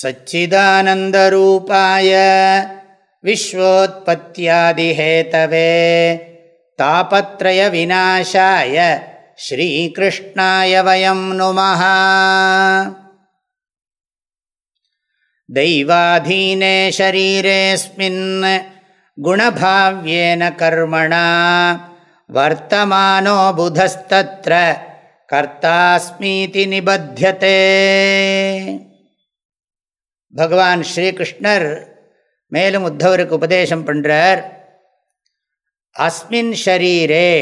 सच्चिदानन्दरूपाय विश्वोत्पत्त्यादिहेतवे तापत्रयविनाशाय श्रीकृष्णाय वयं नुमः दैवाधीने शरीरेऽस्मिन् गुणभाव्येन कर्मणा वर्तमानो बुधस्तत्र कर्तास्मीति निबध्यते பகவான் ஸ்ரீகிருஷ்ணர் மேலும் உத்தவருக்கு உபதேசம் பண்ணுறார் அஸ்மின் ஷரீரே.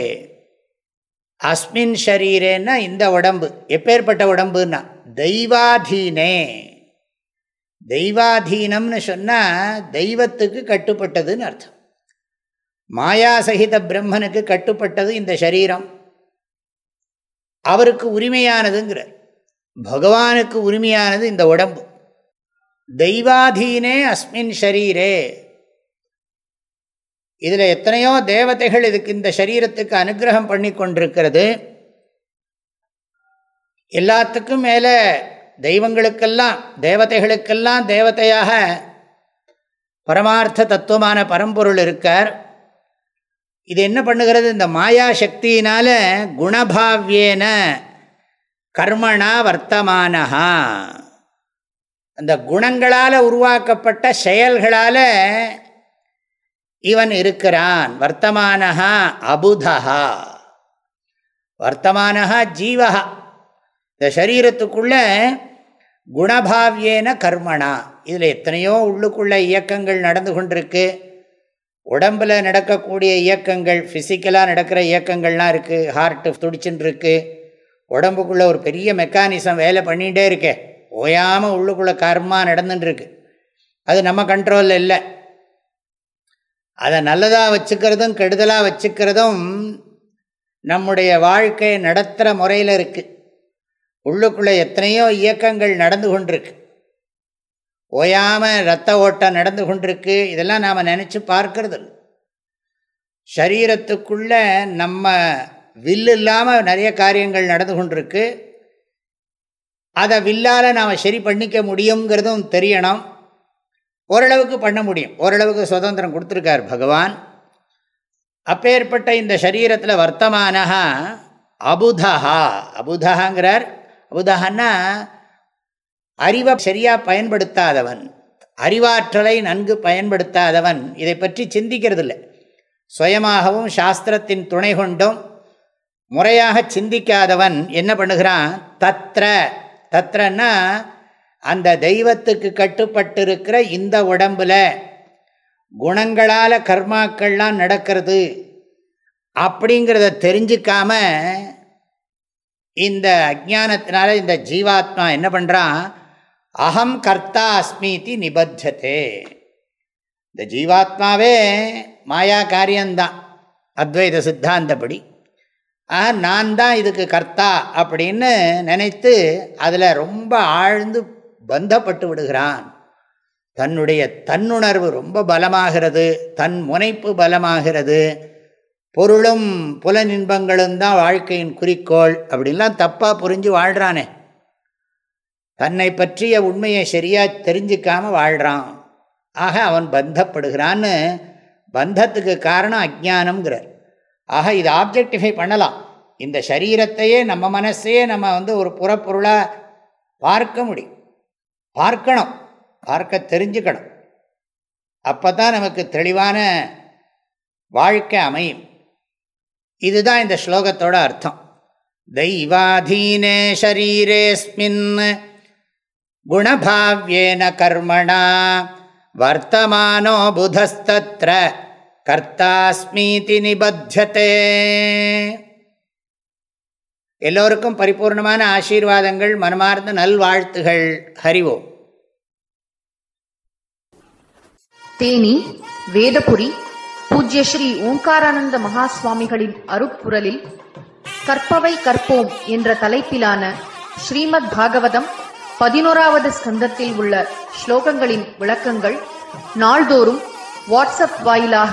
அஸ்மின் ஷரீரேன்னா இந்த உடம்பு எப்பேற்பட்ட உடம்புன்னா தெய்வாதீனே. தெய்வாதீனம்னு சொன்னால் தெய்வத்துக்கு கட்டுப்பட்டதுன்னு அர்த்தம். மாயாசகித பிரம்மனுக்கு கட்டுப்பட்டது இந்த சரீரம் அவருக்கு உரிமையானதுங்கிறார். பகவானுக்கு உரிமையானது இந்த உடம்பு. தெய்வாதீனே அஸ்மின் ஷரீரே. இதில் எத்தனையோ தேவதைகள் இதுக்கு இந்த சரீரத்துக்கு அனுகிரகம் பண்ணி கொண்டிருக்கிறது. எல்லாத்துக்கும் மேலே தெய்வங்களுக்கெல்லாம் தேவதைகளுக்கெல்லாம் தேவதையாக பரமார்த்த தத்துவமான பரம்பொருள் இருக்கார். இது என்ன பண்ணுகிறது? இந்த மாயா சக்தியினால குணபாவியேன கர்மணா வர்த்தமானஹா. அந்த குணங்களால் உருவாக்கப்பட்ட செயல்களால் இவன் இருக்கிறான். வர்த்தமானஹா அபுதஹா. வர்த்தமானஹா ஜீவஹா. இந்த சரீரத்துக்குள்ள குணபாவியேன கர்மணா. இதில் எத்தனையோ உள்ளுக்குள்ள இயக்கங்கள் நடந்து கொண்டிருக்கு. உடம்பில் நடக்கக்கூடிய இயக்கங்கள் ஃபிசிக்கலாக நடக்கிற இயக்கங்கள்லாம் இருக்குது ஹார்ட்டு துடிச்சுன்னு இருக்குது உடம்புக்குள்ளே ஒரு பெரிய மெக்கானிசம் வேலை பண்ணிகிட்டே இருக்கேன் ஓயாமல் உள்ளுக்குள்ளே கர்மா நடந்துட்டுருக்கு. அது நம்ம கண்ட்ரோலில் இல்லை. அதை நல்லதாக வச்சுக்கிறதும் கெடுதலாக வச்சுக்கிறதும் நம்முடைய வாழ்க்கையை நடத்துகிற முறையில் இருக்குது உள்ளுக்குள்ளே எத்தனையோ இயக்கங்கள் நடந்து கொண்டிருக்கு. ஓயாமல் ரத்த ஓட்டம் நடந்து கொண்டிருக்கு. இதெல்லாம் நாம் நினச்சி பார்க்கறது சரீரத்துக்குள்ளே நம்ம வில்லு இல்லாமல் நிறைய காரியங்கள் நடந்து கொண்டிருக்கு. அதை வில்லால் நாம் சரி பண்ணிக்க முடியுங்கிறதும் தெரியணும். ஓரளவுக்கு பண்ண முடியும். ஓரளவுக்கு சுதந்திரம் கொடுத்துருக்கார் பகவான். அப்பேற்பட்ட இந்த சரீரத்தில் வர்த்தமானஹா அபுதஹா அபுதஹாங்கிறார். அபுதஹன்னா அறிவை சரியாக பயன்படுத்தாதவன் அறிவாற்றலை நன்கு பயன்படுத்தாதவன் இதை பற்றி சிந்திக்கிறது இல்லை சுயமாகவும் சாஸ்திரத்தின் துணை கொண்டும் முறையாக சிந்திக்காதவன் என்ன பண்ணுகிறான்? தத்ர தத்திரன்னா அந்த தெய்வத்துக்கு கட்டுப்பட்டிருக்கிற இந்த உடம்பில் குணங்களால் கர்மாக்கள்லாம் நடக்கிறது அப்படிங்கிறத தெரிஞ்சிக்காம இந்த அஜானத்தினால இந்த ஜீவாத்மா என்ன பண்ணுறான் அகம் கர்த்தா அஸ்மிதி நிபத்ததே இந்த ஜீவாத்மாவே மாயா காரியம்தான். அத்வைத சித்தாந்தப்படி. ஆக நான் தான் இதுக்கு கர்த்தா அப்படின்னு நினைத்து அதில் ரொம்ப ஆழ்ந்து பந்தப்பட்டு விடுகிறான். தன்னுடைய தன்னுணர்வு ரொம்ப பலமாகிறது தன் முனைப்பு பலமாகிறது பொருளும் புலனின்பங்களும் தான் வாழ்க்கையின் குறிக்கோள் அப்படின்லாம் தப்பாக புரிஞ்சு வாழ்கிறானே தன்னை பற்றிய உண்மையை சரியாக தெரிஞ்சிக்காமல் வாழ்கிறான் ஆக அவன் பந்தப்படுகிறான்னு பந்தத்துக்கு காரணம் அஜானம்ங்கிறார் ஆக இது ஆப்ஜெக்டிஃபை பண்ணலாம். இந்த சரீரத்தையே நம்ம மனசையே நம்ம வந்து ஒரு புறப்பொருளாக பார்க்க முடியும். பார்க்கணும். பார்க்க தெரிஞ்சுக்கணும். அப்போ தான் நமக்கு தெளிவான வாழ்க்கை அமையும். இதுதான் இந்த ஸ்லோகத்தோட அர்த்தம். தெய்வாதீனே ஷரீரேஸ்மின் குணபாவியேன கர்மணா வர்த்தமானோ புதஸ்தத்ர. கர்த்தாஸ்மீதி நிபத்தியதே எல்லோருக்கும் பரிபூர்ணமான ஆசீர்வாதங்கள் மனமார்ந்த நல்வாழ்த்துகள் ஹரிவோம் தேனி வேதபுரி பூஜ்ய ஸ்ரீ ஓங்காரானந்த மகா சுவாமிகளின் அருப்புரலில் கற்பவை கற்போம் என்ற தலைப்பிலான ஸ்ரீமத் பாகவதம் பதினோராவது ஸ்கந்தத்தில் உள்ள ஸ்லோகங்களின் விளக்கங்கள் நாள்தோறும் வாட்ஸ்அப் வாயிலாக